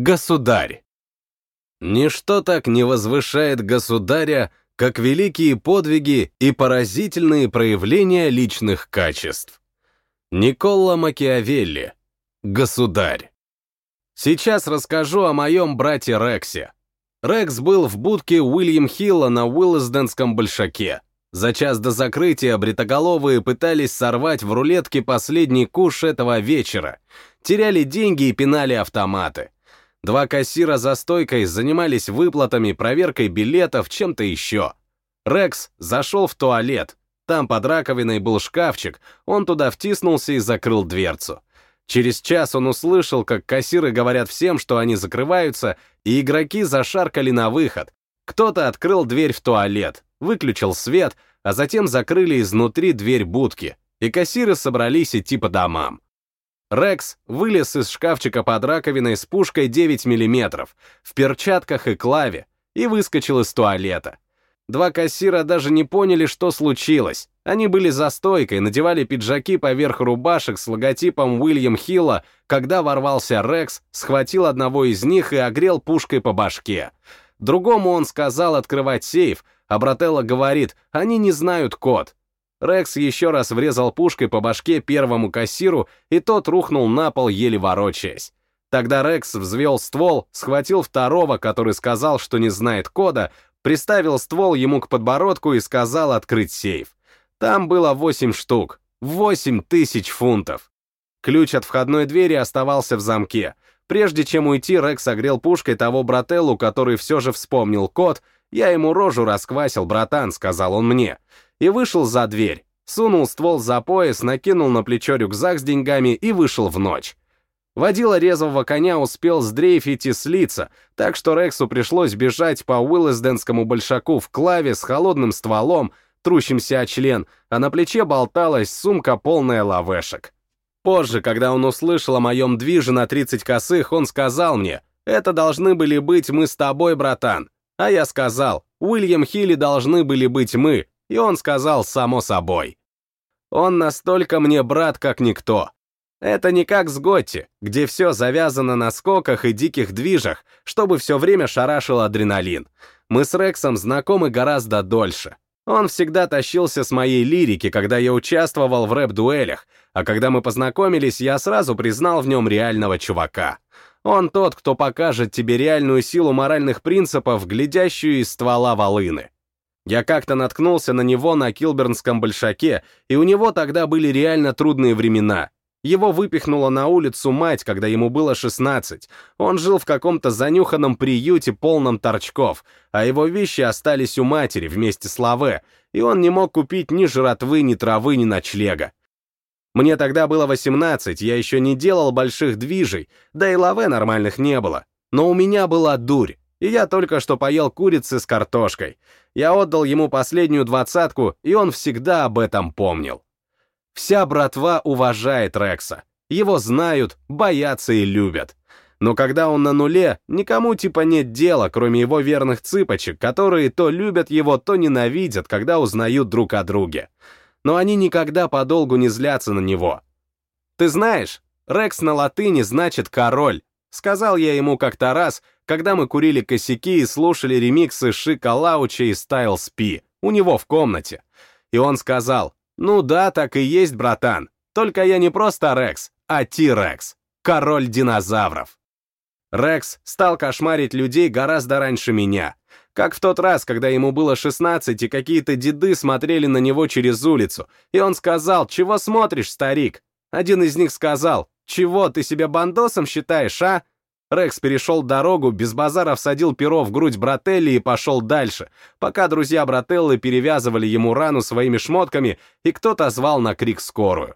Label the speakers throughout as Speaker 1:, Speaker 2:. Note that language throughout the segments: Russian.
Speaker 1: Государь. Ничто так не возвышает государя, как великие подвиги и поразительные проявления личных качеств. Николла Макиавелли. Государь. Сейчас расскажу о моем брате Рексе. Рекс был в будке Уильям Хилла на Уиллсденском большаке. За час до закрытия бритоголовые пытались сорвать в рулетке последний куш этого вечера, теряли деньги и пинали автоматы. Два кассира за стойкой занимались выплатами, проверкой билетов, чем-то еще. Рекс зашел в туалет. Там под раковиной был шкафчик, он туда втиснулся и закрыл дверцу. Через час он услышал, как кассиры говорят всем, что они закрываются, и игроки зашаркали на выход. Кто-то открыл дверь в туалет, выключил свет, а затем закрыли изнутри дверь будки, и кассиры собрались идти по домам. Рекс вылез из шкафчика под раковиной с пушкой 9 мм, в перчатках и клаве, и выскочил из туалета. Два кассира даже не поняли, что случилось. Они были за стойкой, надевали пиджаки поверх рубашек с логотипом Уильям Хилла, когда ворвался Рекс, схватил одного из них и огрел пушкой по башке. Другому он сказал открывать сейф, а Брателло говорит, они не знают код. Рекс еще раз врезал пушкой по башке первому кассиру, и тот рухнул на пол, еле ворочаясь. Тогда Рекс взвел ствол, схватил второго, который сказал, что не знает кода, приставил ствол ему к подбородку и сказал открыть сейф. Там было восемь штук, восемь тысяч фунтов. Ключ от входной двери оставался в замке. Прежде чем уйти, Рекс огрел пушкой того брателлу, который все же вспомнил код. «Я ему рожу расквасил, братан», — сказал он мне и вышел за дверь, сунул ствол за пояс, накинул на плечо рюкзак с деньгами и вышел в ночь. Водила резвого коня успел сдрейфить и слиться, так что Рексу пришлось бежать по Уиллесденскому большаку в клаве с холодным стволом, трущимся о член, а на плече болталась сумка, полная лавешек. Позже, когда он услышал о моем движе на 30 косых, он сказал мне, «Это должны были быть мы с тобой, братан». А я сказал, «Уильям Хилли должны были быть мы», и он сказал «само собой». Он настолько мне брат, как никто. Это не как с Готти, где все завязано на скоках и диких движах, чтобы все время шарашил адреналин. Мы с Рексом знакомы гораздо дольше. Он всегда тащился с моей лирики, когда я участвовал в рэп-дуэлях, а когда мы познакомились, я сразу признал в нем реального чувака. Он тот, кто покажет тебе реальную силу моральных принципов, глядящую из ствола волыны. Я как-то наткнулся на него на Килбернском большаке, и у него тогда были реально трудные времена. Его выпихнула на улицу мать, когда ему было 16. Он жил в каком-то занюханном приюте, полном торчков, а его вещи остались у матери вместе с лаве, и он не мог купить ни жратвы, ни травы, ни ночлега. Мне тогда было 18, я еще не делал больших движей, да и лаве нормальных не было. Но у меня была дурь, и я только что поел курицы с картошкой. Я отдал ему последнюю двадцатку, и он всегда об этом помнил. Вся братва уважает Рекса. Его знают, боятся и любят. Но когда он на нуле, никому типа нет дела, кроме его верных цыпочек, которые то любят его, то ненавидят, когда узнают друг о друге. Но они никогда подолгу не злятся на него. Ты знаешь, Рекс на латыни значит «король», сказал я ему как-то раз, когда мы курили косяки и слушали ремиксы Шика Лауча и Стайлс Пи у него в комнате. И он сказал, ну да, так и есть, братан, только я не просто Рекс, а Ти-Рекс, король динозавров. Рекс стал кошмарить людей гораздо раньше меня. Как в тот раз, когда ему было 16, и какие-то деды смотрели на него через улицу, и он сказал, «Чего смотришь, старик?» Один из них сказал, «Чего, ты себя бандосом считаешь, а?» Рекс перешел дорогу, без базара всадил перо в грудь Брателли и пошел дальше, пока друзья Брателлы перевязывали ему рану своими шмотками, и кто-то звал на крик скорую.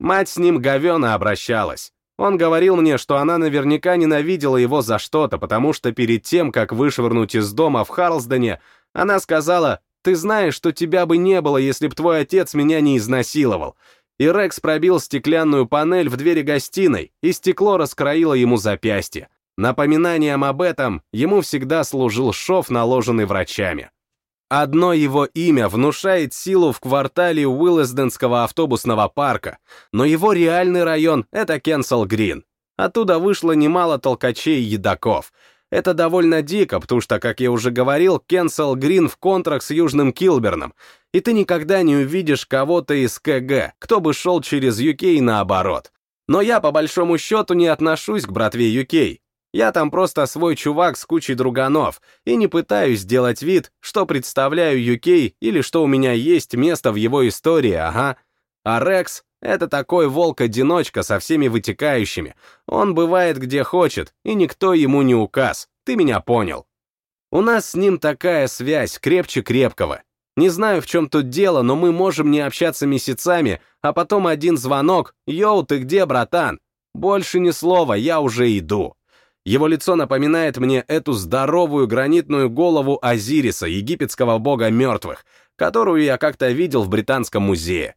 Speaker 1: Мать с ним говена обращалась. Он говорил мне, что она наверняка ненавидела его за что-то, потому что перед тем, как вышвырнуть из дома в Харлсдоне, она сказала, «Ты знаешь, что тебя бы не было, если б твой отец меня не изнасиловал и Рекс пробил стеклянную панель в двери гостиной, и стекло раскроило ему запястье. Напоминанием об этом ему всегда служил шов, наложенный врачами. Одно его имя внушает силу в квартале Уиллесденского автобусного парка, но его реальный район — это Кенсел Грин. Оттуда вышло немало толкачей и едоков. Это довольно дико, потому что, как я уже говорил, Кенсел Грин в контракт с Южным Килберном, и ты никогда не увидишь кого-то из КГ, кто бы шел через UK наоборот. Но я, по большому счету, не отношусь к братве UK. Я там просто свой чувак с кучей друганов, и не пытаюсь сделать вид, что представляю UK или что у меня есть место в его истории, ага. А Рекс — это такой волк-одиночка со всеми вытекающими. Он бывает где хочет, и никто ему не указ. Ты меня понял. У нас с ним такая связь, крепче крепкого. Не знаю, в чем тут дело, но мы можем не общаться месяцами, а потом один звонок «Йоу, ты где, братан?» Больше ни слова, я уже иду. Его лицо напоминает мне эту здоровую гранитную голову Азириса, египетского бога мертвых, которую я как-то видел в Британском музее.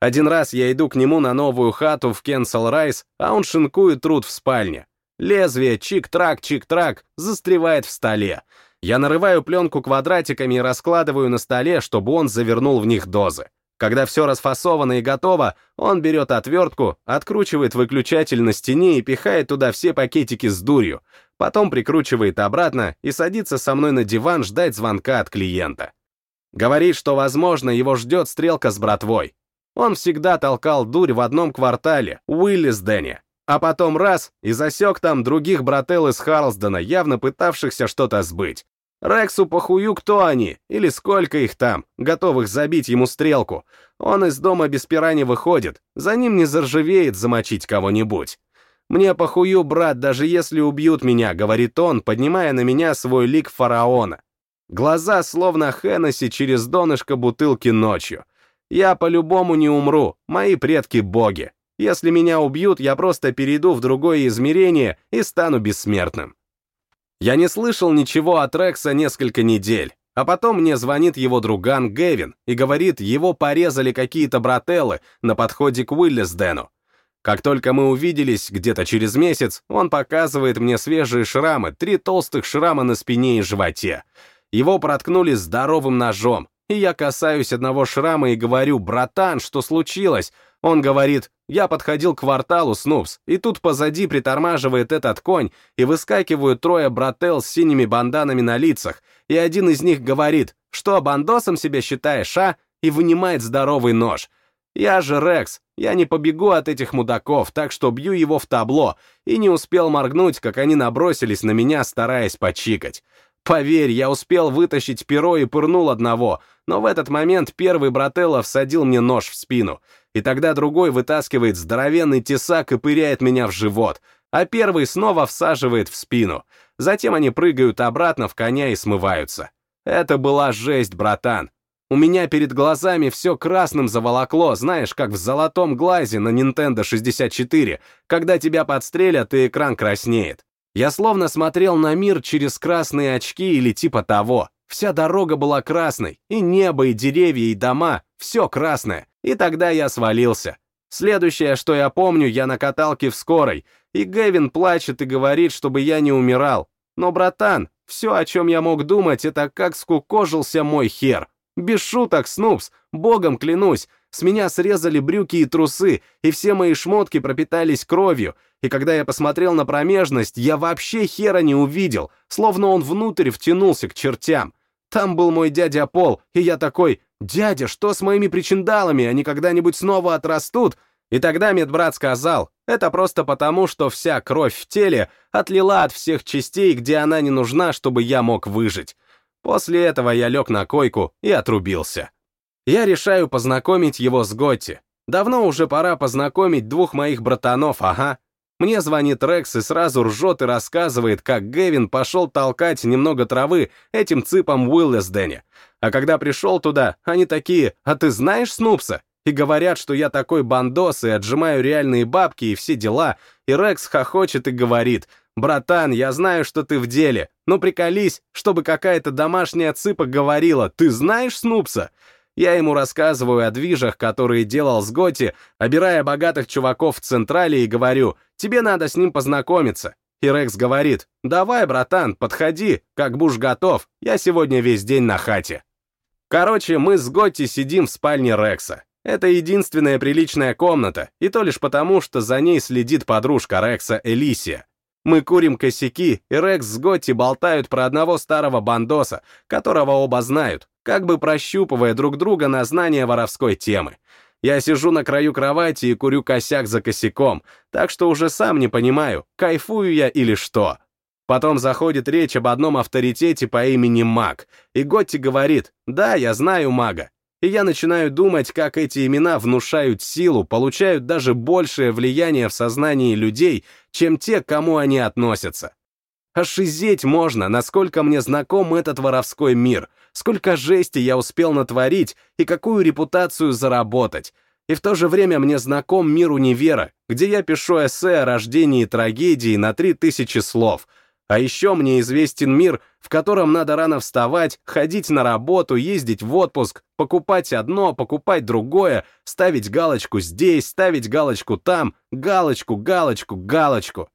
Speaker 1: Один раз я иду к нему на новую хату в Кенсел Райс, а он шинкует труд в спальне. Лезвие, чик-трак, чик-трак, застревает в столе. Я нарываю пленку квадратиками и раскладываю на столе, чтобы он завернул в них дозы. Когда все расфасовано и готово, он берет отвертку, откручивает выключатель на стене и пихает туда все пакетики с дурью, потом прикручивает обратно и садится со мной на диван ждать звонка от клиента. Говорит, что, возможно, его ждет стрелка с братвой. Он всегда толкал дурь в одном квартале, Уиллисдене, а потом раз и засек там других брателл из Харлсдена, явно пытавшихся что-то сбыть. Рексу похую, кто они, или сколько их там, готовых забить ему стрелку. Он из дома без пера не выходит, за ним не заржавеет замочить кого-нибудь. «Мне похую, брат, даже если убьют меня», — говорит он, поднимая на меня свой лик фараона. Глаза словно Хеннесси через донышко бутылки ночью. Я по-любому не умру, мои предки боги. Если меня убьют, я просто перейду в другое измерение и стану бессмертным. Я не слышал ничего от Рекса несколько недель, а потом мне звонит его друган Гевин и говорит, его порезали какие-то брателлы на подходе к Уиллисдену. Как только мы увиделись где-то через месяц, он показывает мне свежие шрамы, три толстых шрама на спине и животе. Его проткнули здоровым ножом, и я касаюсь одного шрама и говорю, братан, что случилось? Он говорит, я подходил к кварталу, Снупс, и тут позади притормаживает этот конь, и выскакивают трое брателл с синими банданами на лицах, и один из них говорит, что бандосом себя считаешь, а? И вынимает здоровый нож. Я же Рекс, я не побегу от этих мудаков, так что бью его в табло, и не успел моргнуть, как они набросились на меня, стараясь почикать. Поверь, я успел вытащить перо и пырнул одного, но в этот момент первый брателло всадил мне нож в спину, и тогда другой вытаскивает здоровенный тесак и пыряет меня в живот, а первый снова всаживает в спину. Затем они прыгают обратно в коня и смываются. Это была жесть, братан. У меня перед глазами все красным заволокло, знаешь, как в золотом глазе на Nintendo 64, когда тебя подстрелят и экран краснеет. Я словно смотрел на мир через красные очки или типа того. Вся дорога была красной, и небо, и деревья, и дома, все красное. И тогда я свалился. Следующее, что я помню, я на каталке в скорой, и Гэвин плачет и говорит, чтобы я не умирал. Но, братан, все, о чем я мог думать, это как скукожился мой хер. Без шуток, Снупс, богом клянусь, с меня срезали брюки и трусы, и все мои шмотки пропитались кровью, и когда я посмотрел на промежность, я вообще хера не увидел, словно он внутрь втянулся к чертям. Там был мой дядя Пол, и я такой, «Дядя, что с моими причиндалами, они когда-нибудь снова отрастут?» И тогда медбрат сказал, это просто потому, что вся кровь в теле отлила от всех частей, где она не нужна, чтобы я мог выжить. После этого я лег на койку и отрубился. Я решаю познакомить его с Готти. Давно уже пора познакомить двух моих братанов, ага. Мне звонит Рекс и сразу ржет и рассказывает, как Гевин пошел толкать немного травы этим цыпом Уиллесдене. А когда пришел туда, они такие, а ты знаешь Снупса? И говорят, что я такой бандос и отжимаю реальные бабки и все дела. И Рекс хохочет и говорит, братан, я знаю, что ты в деле, но приколись, чтобы какая-то домашняя цыпа говорила, ты знаешь Снупса? Я ему рассказываю о движах, которые делал с Готи, обирая богатых чуваков в Централе и говорю, тебе надо с ним познакомиться. И Рекс говорит, давай, братан, подходи, как буш готов, я сегодня весь день на хате. Короче, мы с Готти сидим в спальне Рекса. Это единственная приличная комната, и то лишь потому, что за ней следит подружка Рекса Элисия. Мы курим косяки, и Рекс с Готти болтают про одного старого бандоса, которого оба знают, как бы прощупывая друг друга на знание воровской темы. Я сижу на краю кровати и курю косяк за косяком, так что уже сам не понимаю, кайфую я или что. Потом заходит речь об одном авторитете по имени Маг, и Готти говорит, да, я знаю мага, и я начинаю думать, как эти имена внушают силу, получают даже большее влияние в сознании людей, чем те, к кому они относятся. Ошизеть можно, насколько мне знаком этот воровской мир, сколько жести я успел натворить и какую репутацию заработать. И в то же время мне знаком мир универа, где я пишу эссе о рождении трагедии на три тысячи слов — а еще мне известен мир, в котором надо рано вставать, ходить на работу, ездить в отпуск, покупать одно, покупать другое, ставить галочку здесь, ставить галочку там, галочку, галочку, галочку.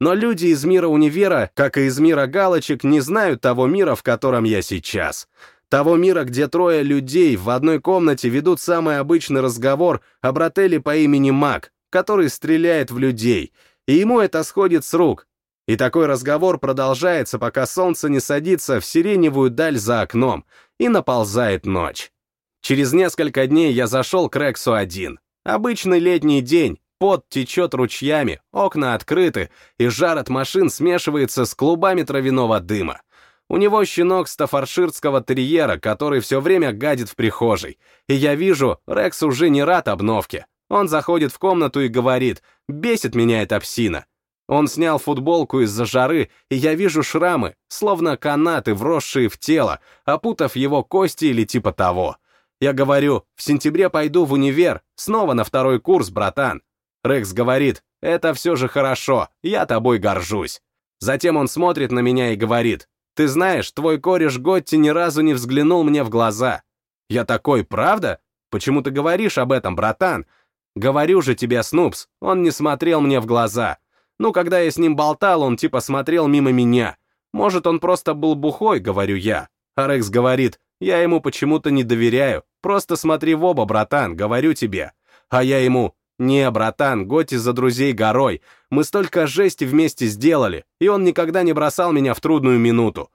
Speaker 1: Но люди из мира универа, как и из мира галочек, не знают того мира, в котором я сейчас. Того мира, где трое людей в одной комнате ведут самый обычный разговор о брателе по имени Мак, который стреляет в людей, и ему это сходит с рук, и такой разговор продолжается, пока солнце не садится в сиреневую даль за окном и наползает ночь. Через несколько дней я зашел к Рексу один. Обычный летний день, пот течет ручьями, окна открыты, и жар от машин смешивается с клубами травяного дыма. У него щенок стафарширского терьера, который все время гадит в прихожей. И я вижу, Рекс уже не рад обновке. Он заходит в комнату и говорит, бесит меня эта псина. Он снял футболку из-за жары, и я вижу шрамы, словно канаты, вросшие в тело, опутав его кости или типа того. Я говорю, в сентябре пойду в универ, снова на второй курс, братан. Рекс говорит, это все же хорошо, я тобой горжусь. Затем он смотрит на меня и говорит, ты знаешь, твой кореш Готти ни разу не взглянул мне в глаза. Я такой, правда? Почему ты говоришь об этом, братан? Говорю же тебе, Снупс, он не смотрел мне в глаза. Ну, когда я с ним болтал, он типа смотрел мимо меня. Может, он просто был бухой, говорю я. А Рекс говорит, я ему почему-то не доверяю. Просто смотри в оба, братан, говорю тебе. А я ему, не, братан, Готи за друзей горой. Мы столько жести вместе сделали, и он никогда не бросал меня в трудную минуту.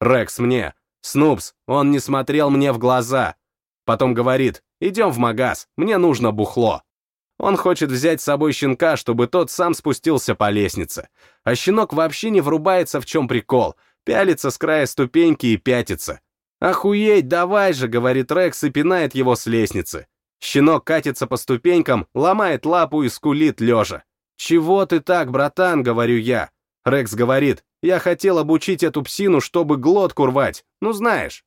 Speaker 1: Рекс мне, Снупс, он не смотрел мне в глаза. Потом говорит, идем в магаз, мне нужно бухло. Он хочет взять с собой щенка, чтобы тот сам спустился по лестнице. А щенок вообще не врубается, в чем прикол. Пялится с края ступеньки и пятится. «Охуеть, давай же!» — говорит Рекс и пинает его с лестницы. Щенок катится по ступенькам, ломает лапу и скулит лежа. «Чего ты так, братан?» — говорю я. Рекс говорит, «Я хотел обучить эту псину, чтобы глотку рвать, ну знаешь».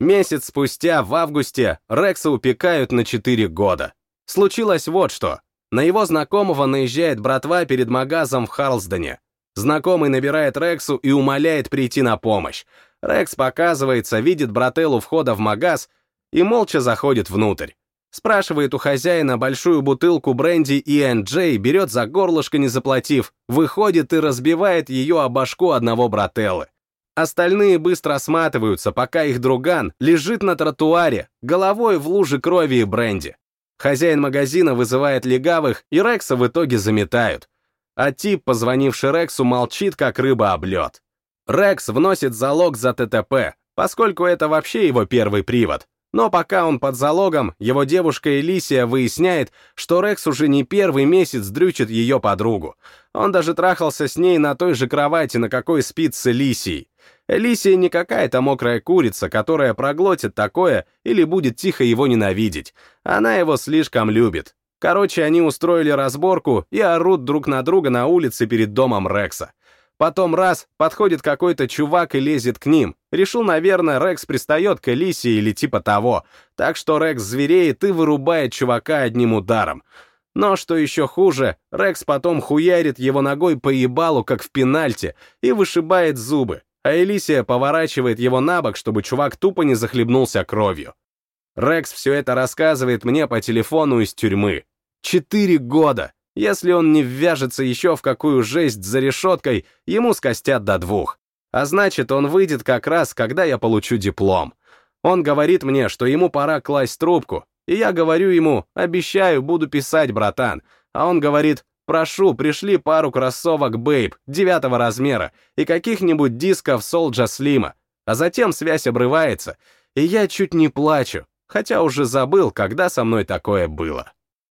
Speaker 1: Месяц спустя, в августе, Рекса упекают на 4 года. Случилось вот что. На его знакомого наезжает братва перед магазом в Харлсдоне. Знакомый набирает Рексу и умоляет прийти на помощь. Рекс показывается, видит брателлу входа в магаз и молча заходит внутрь. Спрашивает у хозяина большую бутылку бренди E&J, берет за горлышко, не заплатив, выходит и разбивает ее о башку одного брателлы. Остальные быстро осматриваются, пока их друган лежит на тротуаре, головой в луже крови и бренди. Хозяин магазина вызывает легавых, и Рекса в итоге заметают. А тип, позвонивший Рексу, молчит, как рыба об лед. Рекс вносит залог за ТТП, поскольку это вообще его первый привод. Но пока он под залогом, его девушка Элисия выясняет, что Рекс уже не первый месяц дрючит ее подругу. Он даже трахался с ней на той же кровати, на какой спит с Элисией. Элисия не какая-то мокрая курица, которая проглотит такое или будет тихо его ненавидеть. Она его слишком любит. Короче, они устроили разборку и орут друг на друга на улице перед домом Рекса. Потом раз, подходит какой-то чувак и лезет к ним. Решил, наверное, Рекс пристает к Элисии или типа того. Так что Рекс звереет и вырубает чувака одним ударом. Но что еще хуже, Рекс потом хуярит его ногой по ебалу, как в пенальти, и вышибает зубы а Элисия поворачивает его на бок, чтобы чувак тупо не захлебнулся кровью. Рекс все это рассказывает мне по телефону из тюрьмы. Четыре года! Если он не ввяжется еще в какую жесть за решеткой, ему скостят до двух. А значит, он выйдет как раз, когда я получу диплом. Он говорит мне, что ему пора класть трубку, И я говорю ему, обещаю, буду писать, братан. А он говорит, прошу, пришли пару кроссовок Бейб девятого размера и каких-нибудь дисков Солджа Слима. А затем связь обрывается, и я чуть не плачу, хотя уже забыл, когда со мной такое было.